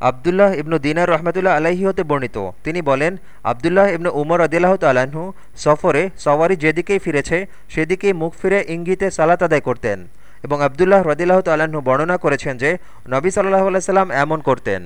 আবদুল্লাহ ইবনু দিনার রহমতুল্লাহ আলাহি হতে বর্ণিত। তিনি বলেন, আবদুল্লাহ ইবনু উমর আদিল্লাহ তালাহু সফরে সওয়ারি যেদিকেই ফিরেছে, সেদিকেই মুখ ফিরে ইঙ্গিতে সালাত আদায় করতেন এবং আবদুল্লাহ রদিল্লাহ তালাহু বর্ণনা করেছেন যে, নবী সাল্লাহ আলাইসাল্লাম এমন করতেন।